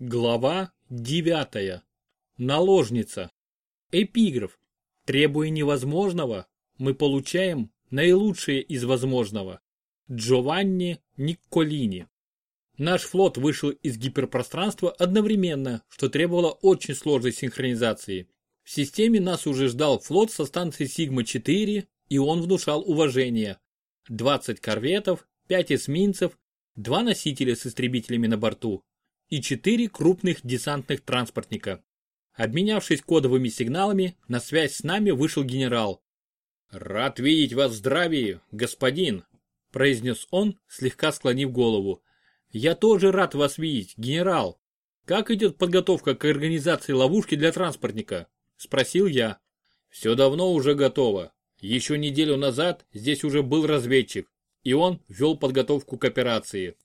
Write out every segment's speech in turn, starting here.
Глава 9. Наложница. Эпиграф. Требуя невозможного, мы получаем наилучшее из возможного. Джованни Никколини. Наш флот вышел из гиперпространства одновременно, что требовало очень сложной синхронизации. В системе нас уже ждал флот со станции Сигма-4, и он внушал уважение. 20 корветов, 5 эсминцев, 2 носителя с истребителями на борту, и четыре крупных десантных транспортника. Обменявшись кодовыми сигналами, на связь с нами вышел генерал. «Рад видеть вас в здравии, господин», – произнес он, слегка склонив голову. «Я тоже рад вас видеть, генерал. Как идет подготовка к организации ловушки для транспортника?» – спросил я. «Все давно уже готово. Еще неделю назад здесь уже был разведчик, и он вел подготовку к операции.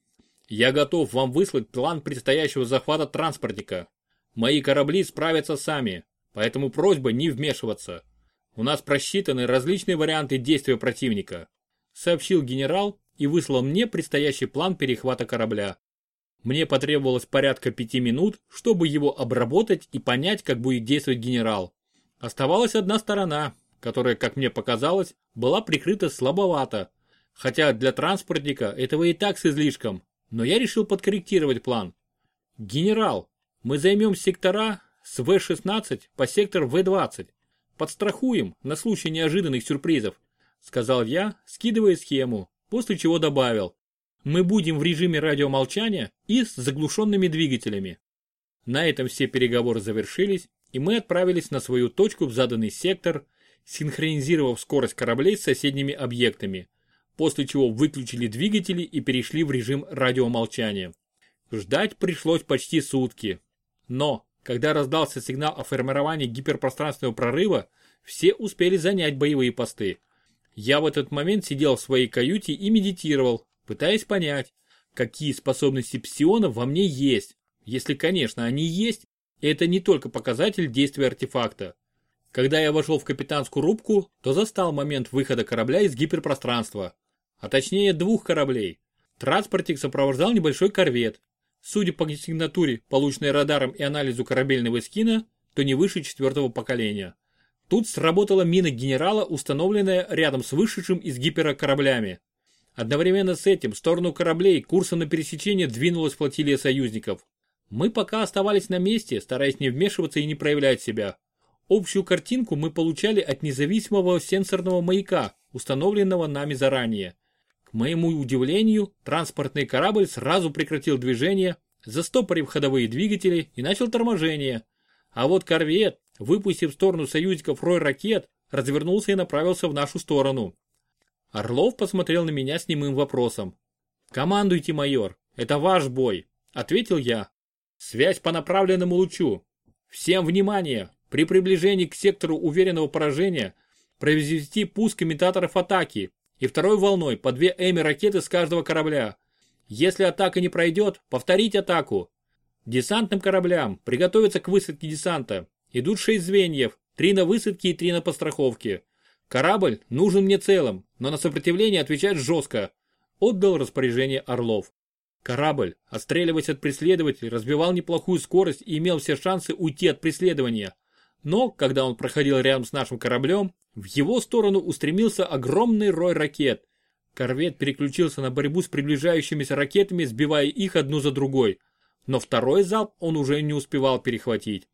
Я готов вам выслать план предстоящего захвата транспортника. Мои корабли справятся сами, поэтому просьба не вмешиваться. У нас просчитаны различные варианты действия противника», сообщил генерал и выслал мне предстоящий план перехвата корабля. Мне потребовалось порядка пяти минут, чтобы его обработать и понять, как будет действовать генерал. Оставалась одна сторона, которая, как мне показалось, была прикрыта слабовато, хотя для транспортника этого и так с излишком, но я решил подкорректировать план. Генерал, мы займем сектора с В-16 по сектор В-20. Подстрахуем на случай неожиданных сюрпризов, сказал я, скидывая схему, после чего добавил. Мы будем в режиме радиомолчания и с заглушенными двигателями. На этом все переговоры завершились, и мы отправились на свою точку в заданный сектор, синхронизировав скорость кораблей с соседними объектами после чего выключили двигатели и перешли в режим радиомолчания. Ждать пришлось почти сутки. Но, когда раздался сигнал о формировании гиперпространственного прорыва, все успели занять боевые посты. Я в этот момент сидел в своей каюте и медитировал, пытаясь понять, какие способности псиона во мне есть. Если, конечно, они есть, это не только показатель действия артефакта. Когда я вошел в капитанскую рубку, то застал момент выхода корабля из гиперпространства а точнее двух кораблей. Транспортик сопровождал небольшой корвет. Судя по сигнатуре, полученной радаром и анализу корабельного скина, то не выше четвертого поколения. Тут сработала мина генерала, установленная рядом с вышедшим из гипера кораблями. Одновременно с этим в сторону кораблей курсом на пересечение двинулась флотилия союзников. Мы пока оставались на месте, стараясь не вмешиваться и не проявлять себя. Общую картинку мы получали от независимого сенсорного маяка, установленного нами заранее моему удивлению, транспортный корабль сразу прекратил движение, застопорив ходовые двигатели и начал торможение. А вот корвет, выпустив в сторону союзников рой ракет, развернулся и направился в нашу сторону. Орлов посмотрел на меня с немым вопросом. «Командуйте, майор, это ваш бой», — ответил я. «Связь по направленному лучу. Всем внимание! При приближении к сектору уверенного поражения произвести пуск имитаторов атаки и второй волной по две Эми ракеты с каждого корабля. Если атака не пройдет, повторить атаку. Десантным кораблям приготовиться к высадке десанта. Идут шесть звеньев, три на высадке и три на постраховке. Корабль нужен мне целым, но на сопротивление отвечать жестко. Отдал распоряжение Орлов. Корабль, отстреливаясь от преследователей, разбивал неплохую скорость и имел все шансы уйти от преследования. Но, когда он проходил рядом с нашим кораблем, в его сторону устремился огромный рой ракет. Корвет переключился на борьбу с приближающимися ракетами, сбивая их одну за другой. Но второй залп он уже не успевал перехватить.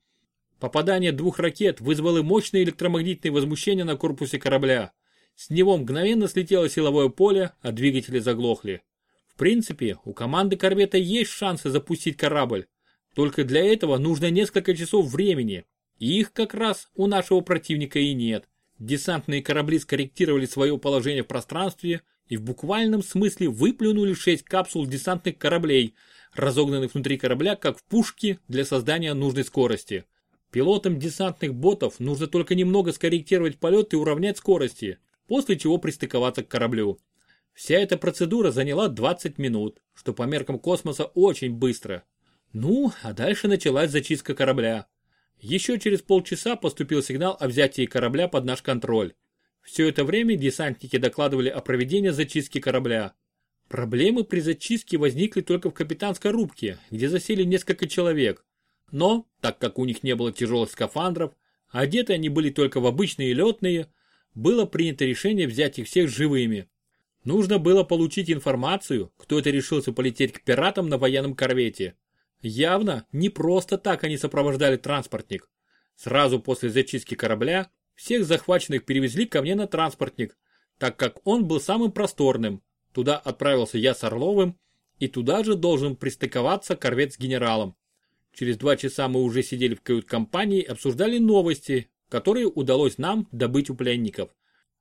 Попадание двух ракет вызвало мощное электромагнитное возмущение на корпусе корабля. С него мгновенно слетело силовое поле, а двигатели заглохли. В принципе, у команды корвета есть шансы запустить корабль. Только для этого нужно несколько часов времени. И их как раз у нашего противника и нет. Десантные корабли скорректировали свое положение в пространстве и в буквальном смысле выплюнули шесть капсул десантных кораблей, разогнанных внутри корабля как в пушки для создания нужной скорости. Пилотам десантных ботов нужно только немного скорректировать полет и уравнять скорости, после чего пристыковаться к кораблю. Вся эта процедура заняла 20 минут, что по меркам космоса очень быстро. Ну, а дальше началась зачистка корабля. Еще через полчаса поступил сигнал о взятии корабля под наш контроль. Все это время десантники докладывали о проведении зачистки корабля. Проблемы при зачистке возникли только в капитанской рубке, где засели несколько человек. Но, так как у них не было тяжелых скафандров, одеты они были только в обычные летные, было принято решение взять их всех живыми. Нужно было получить информацию, кто это решился полететь к пиратам на военном корвете. Явно не просто так они сопровождали транспортник. Сразу после зачистки корабля всех захваченных перевезли ко мне на транспортник, так как он был самым просторным, Туда отправился я с Орловым, и туда же должен пристыковаться корвет с генералом. Через два часа мы уже сидели в кают-компании и обсуждали новости, которые удалось нам добыть у пленников.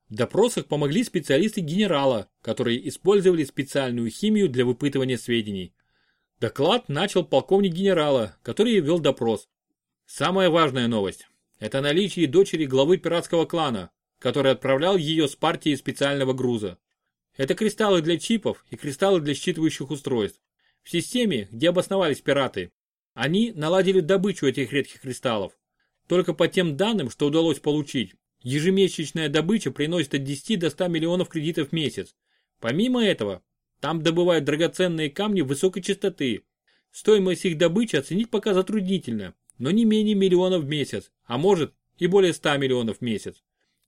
В допросах помогли специалисты генерала, которые использовали специальную химию для выпытывания сведений. Доклад начал полковник генерала, который вел допрос. Самая важная новость – это наличие дочери главы пиратского клана, который отправлял ее с партией специального груза. Это кристаллы для чипов и кристаллы для считывающих устройств. В системе, где обосновались пираты, они наладили добычу этих редких кристаллов. Только по тем данным, что удалось получить, ежемесячная добыча приносит от 10 до 100 миллионов кредитов в месяц. Помимо этого, там добывают драгоценные камни высокой частоты. Стоимость их добычи оценить пока затруднительно, но не менее миллионов в месяц, а может и более 100 миллионов в месяц.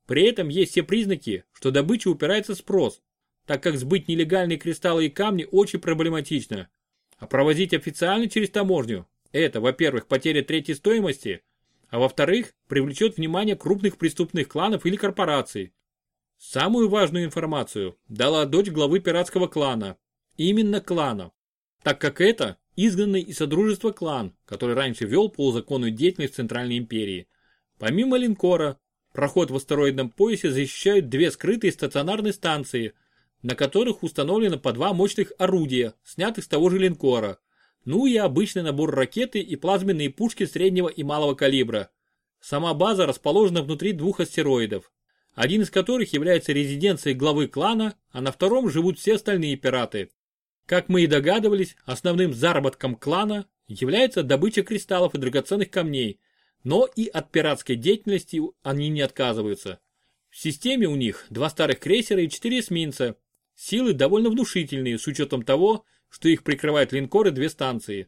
При этом есть все признаки, что добыча упирается в спрос, так как сбыть нелегальные кристаллы и камни очень проблематично. А провозить официально через таможню – это, во-первых, потеря третьей стоимости, а во-вторых, привлечет внимание крупных преступных кланов или корпораций. Самую важную информацию дала дочь главы пиратского клана. Именно клана. Так как это изгнанный из Содружества клан, который раньше вел полузаконную деятельность в Центральной империи. Помимо линкора, проход в астероидном поясе защищают две скрытые стационарные станции, на которых установлено по два мощных орудия, снятых с того же линкора, ну и обычный набор ракеты и плазменные пушки среднего и малого калибра. Сама база расположена внутри двух астероидов, один из которых является резиденцией главы клана, а на втором живут все остальные пираты. Как мы и догадывались, основным заработком клана является добыча кристаллов и драгоценных камней, но и от пиратской деятельности они не отказываются. В системе у них два старых крейсера и четыре эсминца, Силы довольно внушительные с учетом того, что их прикрывают линкоры две станции.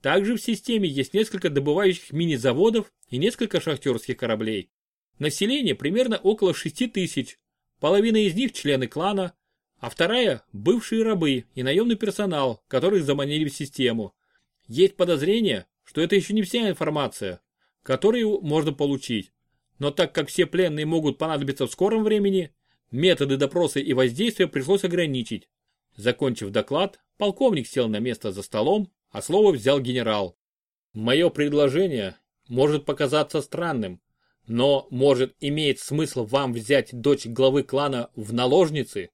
Также в системе есть несколько добывающих мини-заводов и несколько шахтерских кораблей. Население примерно около 6 тысяч, половина из них члены клана, а вторая – бывшие рабы и наемный персонал, которых заманили в систему. Есть подозрение, что это еще не вся информация, которую можно получить. Но так как все пленные могут понадобиться в скором времени, Методы допроса и воздействия пришлось ограничить. Закончив доклад, полковник сел на место за столом, а слово взял генерал. Мое предложение может показаться странным, но может иметь смысл вам взять дочь главы клана в наложницы?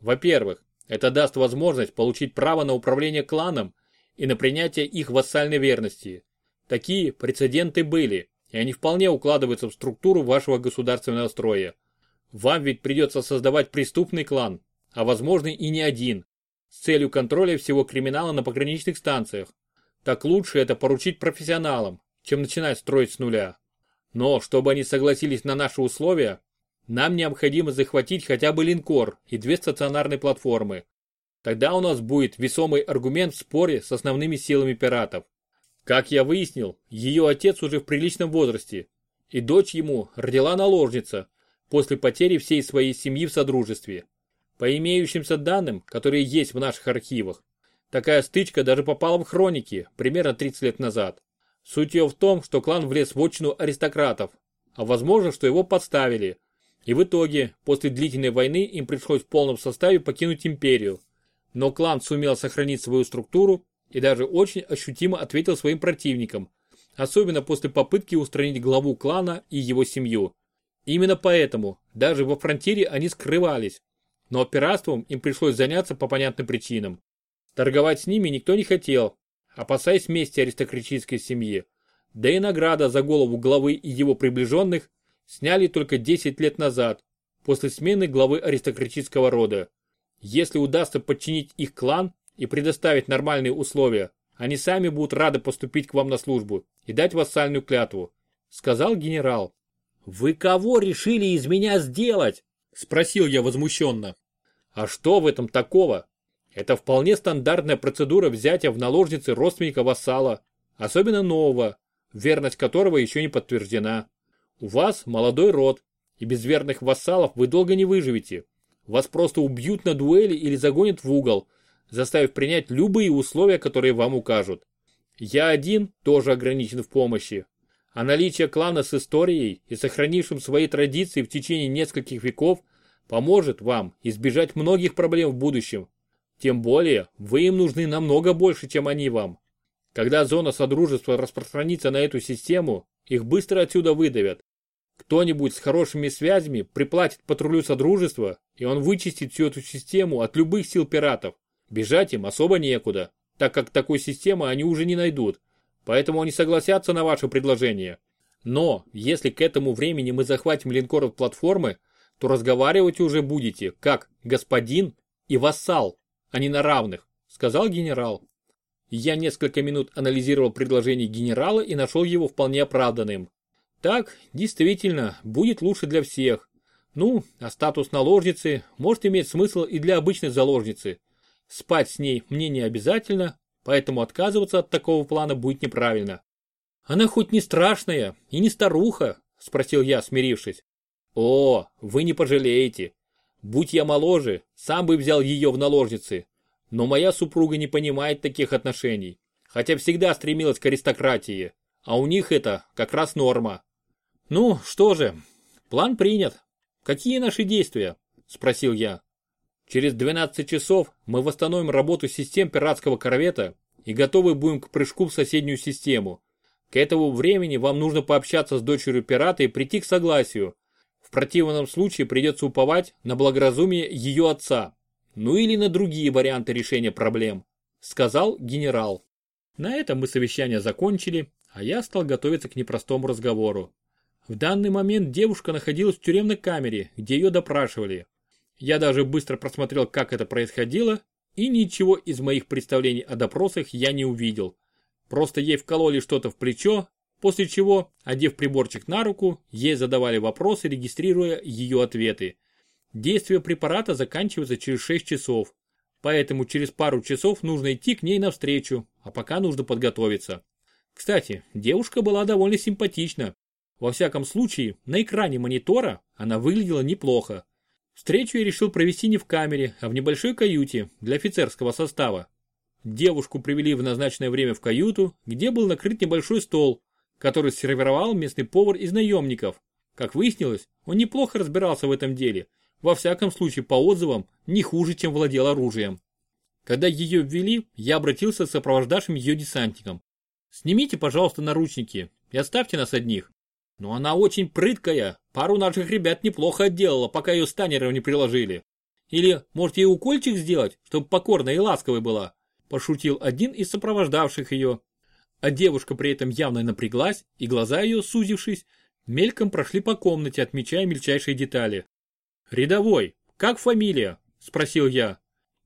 Во-первых, это даст возможность получить право на управление кланом и на принятие их вассальной верности. Такие прецеденты были, и они вполне укладываются в структуру вашего государственного строя. Вам ведь придется создавать преступный клан, а возможно и не один, с целью контроля всего криминала на пограничных станциях. Так лучше это поручить профессионалам, чем начинать строить с нуля. Но, чтобы они согласились на наши условия, нам необходимо захватить хотя бы линкор и две стационарные платформы. Тогда у нас будет весомый аргумент в споре с основными силами пиратов. Как я выяснил, ее отец уже в приличном возрасте, и дочь ему родила наложница, после потери всей своей семьи в Содружестве. По имеющимся данным, которые есть в наших архивах, такая стычка даже попала в хроники примерно 30 лет назад. Суть ее в том, что клан влез в отчину аристократов, а возможно, что его подставили. И в итоге, после длительной войны им пришлось в полном составе покинуть империю. Но клан сумел сохранить свою структуру и даже очень ощутимо ответил своим противникам, особенно после попытки устранить главу клана и его семью. Именно поэтому даже во фронтире они скрывались, но пиратством им пришлось заняться по понятным причинам. Торговать с ними никто не хотел, опасаясь мести аристократической семьи. Да и награда за голову главы и его приближенных сняли только 10 лет назад, после смены главы аристократического рода. Если удастся подчинить их клан и предоставить нормальные условия, они сами будут рады поступить к вам на службу и дать вассальную клятву, сказал генерал. «Вы кого решили из меня сделать?» – спросил я возмущенно. «А что в этом такого? Это вполне стандартная процедура взятия в наложницы родственника вассала, особенно нового, верность которого еще не подтверждена. У вас молодой род, и без верных вассалов вы долго не выживете. Вас просто убьют на дуэли или загонят в угол, заставив принять любые условия, которые вам укажут. Я один тоже ограничен в помощи. А наличие клана с историей и сохранившим свои традиции в течение нескольких веков поможет вам избежать многих проблем в будущем. Тем более, вы им нужны намного больше, чем они вам. Когда зона Содружества распространится на эту систему, их быстро отсюда выдавят. Кто-нибудь с хорошими связями приплатит патрулю Содружества, и он вычистит всю эту систему от любых сил пиратов. Бежать им особо некуда, так как такой системы они уже не найдут. Поэтому они согласятся на ваше предложение. Но, если к этому времени мы захватим линкоров платформы, то разговаривать уже будете как господин и вассал, а не на равных, сказал генерал. Я несколько минут анализировал предложение генерала и нашел его вполне оправданным. Так, действительно, будет лучше для всех. Ну, а статус наложницы может иметь смысл и для обычной заложницы. Спать с ней мне не обязательно, поэтому отказываться от такого плана будет неправильно. Она хоть не страшная и не старуха, спросил я, смирившись. О, вы не пожалеете. Будь я моложе, сам бы взял ее в наложницы. Но моя супруга не понимает таких отношений, хотя всегда стремилась к аристократии, а у них это как раз норма. Ну, что же, план принят. Какие наши действия? Спросил я. Через 12 часов мы восстановим работу систем пиратского корвета и готовы будем к прыжку в соседнюю систему. К этому времени вам нужно пообщаться с дочерью пирата и прийти к согласию. В противном случае придется уповать на благоразумие ее отца, ну или на другие варианты решения проблем, сказал генерал. На этом мы совещание закончили, а я стал готовиться к непростому разговору. В данный момент девушка находилась в тюремной камере, где ее допрашивали. Я даже быстро просмотрел, как это происходило, и ничего из моих представлений о допросах я не увидел. Просто ей вкололи что-то в плечо, после чего, одев приборчик на руку, ей задавали вопросы, регистрируя ее ответы. Действие препарата заканчивается через 6 часов, поэтому через пару часов нужно идти к ней навстречу, а пока нужно подготовиться. Кстати, девушка была довольно симпатична, во всяком случае, на экране монитора она выглядела неплохо. Встречу я решил провести не в камере, а в небольшой каюте для офицерского состава. Девушку привели в назначенное время в каюту, где был накрыт небольшой стол, который сервировал местный повар из наемников. Как выяснилось, он неплохо разбирался в этом деле, во всяком случае по отзывам, не хуже, чем владел оружием. Когда ее ввели, я обратился к сопровождавшим ее десантникам. «Снимите, пожалуйста, наручники и оставьте нас одних. Но она очень прыткая. Пару наших ребят неплохо отделала, пока ее станером не приложили. Или, может, ей укольчик сделать, чтобы покорная и ласковой была? Пошутил один из сопровождавших ее. А девушка при этом явно напряглась, и глаза ее, сузившись, мельком прошли по комнате, отмечая мельчайшие детали. «Рядовой, как фамилия?» – спросил я.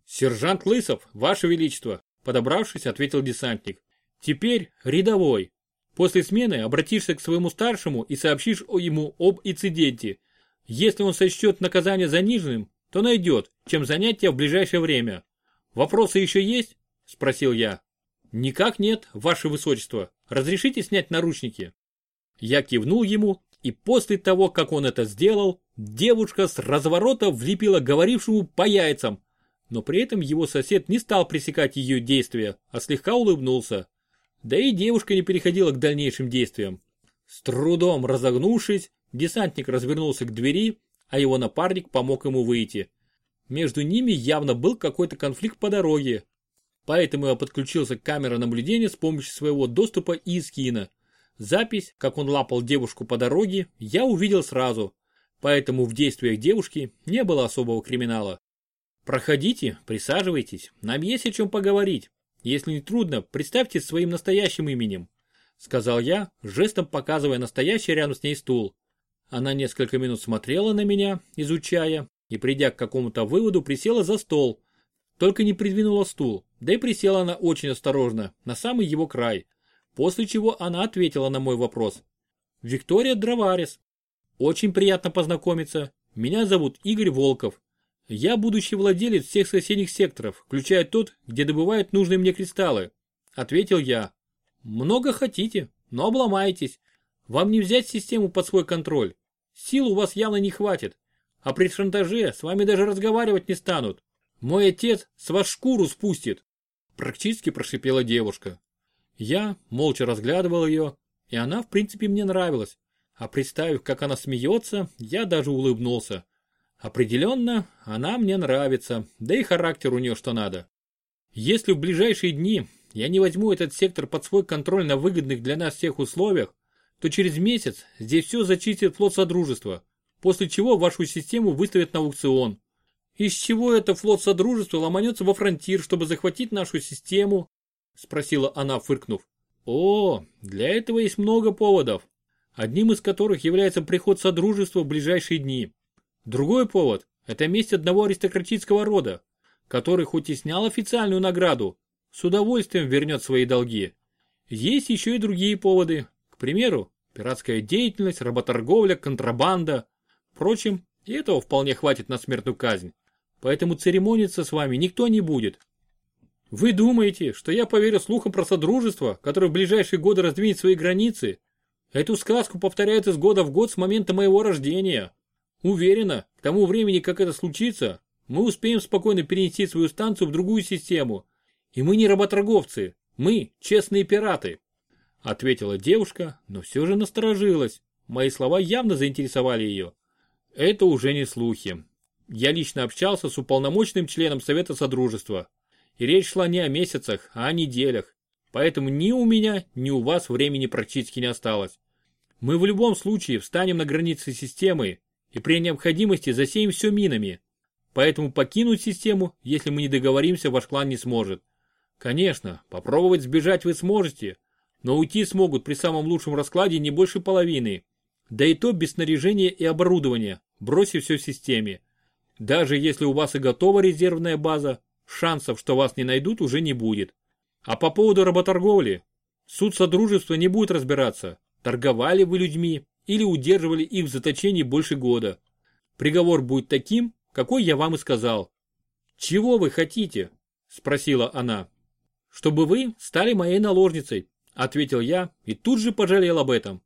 «Сержант Лысов, Ваше Величество», – подобравшись, ответил десантник. «Теперь рядовой. После смены обратишься к своему старшему и сообщишь ему об инциденте. Если он сочтет наказание заниженным, то найдет, чем занять тебя в ближайшее время. Вопросы еще есть? Спросил я. Никак нет, ваше высочество. Разрешите снять наручники? Я кивнул ему, и после того, как он это сделал, девушка с разворота влепила говорившему по яйцам. Но при этом его сосед не стал пресекать ее действия, а слегка улыбнулся. Да и девушка не переходила к дальнейшим действиям. С трудом разогнувшись, десантник развернулся к двери, а его напарник помог ему выйти. Между ними явно был какой-то конфликт по дороге. Поэтому я подключился к камере наблюдения с помощью своего доступа и скина. Запись, как он лапал девушку по дороге, я увидел сразу. Поэтому в действиях девушки не было особого криминала. Проходите, присаживайтесь, нам есть о чем поговорить. Если не трудно, представьте своим настоящим именем, сказал я, жестом показывая настоящий рядом с ней стул. Она несколько минут смотрела на меня, изучая, и придя к какому-то выводу, присела за стол. Только не придвинула стул, да и присела она очень осторожно, на самый его край. После чего она ответила на мой вопрос. Виктория Дроварис. Очень приятно познакомиться. Меня зовут Игорь Волков. Я будущий владелец всех соседних секторов, включая тот, где добывают нужные мне кристаллы. Ответил я. Много хотите, но обломаетесь. Вам не взять систему под свой контроль. Сил у вас явно не хватит. А при шантаже с вами даже разговаривать не станут. Мой отец с вас шкуру спустит. Практически прошипела девушка. Я молча разглядывал ее, и она в принципе мне нравилась. А представив, как она смеется, я даже улыбнулся. Определенно, она мне нравится, да и характер у нее что надо. Если в ближайшие дни я не возьму этот сектор под свой контроль на выгодных для нас всех условиях, то через месяц здесь все зачистит флот Содружества, после чего вашу систему выставят на аукцион. Из чего это флот Содружества ломанется во фронтир, чтобы захватить нашу систему? Спросила она, фыркнув. О, для этого есть много поводов, одним из которых является приход Содружества в ближайшие дни. Другой повод – это месть одного аристократического рода, который хоть и снял официальную награду, с удовольствием вернет свои долги. Есть еще и другие поводы. К примеру, пиратская деятельность, работорговля, контрабанда. Впрочем, и этого вполне хватит на смертную казнь. Поэтому церемониться с вами никто не будет. Вы думаете, что я поверю слухам про Содружество, которое в ближайшие годы раздвинет свои границы? Эту сказку повторяют из года в год с момента моего рождения. Уверена, к тому времени, как это случится, мы успеем спокойно перенести свою станцию в другую систему, и мы не работорговцы, мы честные пираты. Ответила девушка, но все же насторожилась. Мои слова явно заинтересовали ее. Это уже не слухи. Я лично общался с уполномоченным членом Совета Содружества. И речь шла не о месяцах, а о неделях. Поэтому ни у меня, ни у вас времени практически не осталось. Мы в любом случае встанем на границе системы и при необходимости засеем все минами. Поэтому покинуть систему, если мы не договоримся, ваш клан не сможет. Конечно, попробовать сбежать вы сможете, но уйти смогут при самом лучшем раскладе не больше половины. Да и то без снаряжения и оборудования, бросив все в системе. Даже если у вас и готова резервная база, шансов, что вас не найдут, уже не будет. А по поводу работорговли, суд Содружества не будет разбираться, торговали вы людьми или удерживали их в заточении больше года. Приговор будет таким, какой я вам и сказал. «Чего вы хотите?» – спросила она чтобы вы стали моей наложницей», – ответил я и тут же пожалел об этом.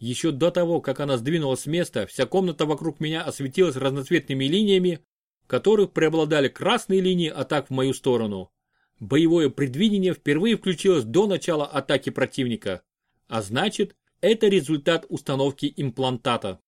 Еще до того, как она сдвинулась с места, вся комната вокруг меня осветилась разноцветными линиями, в которых преобладали красные линии атак в мою сторону. Боевое предвидение впервые включилось до начала атаки противника. А значит, это результат установки имплантата.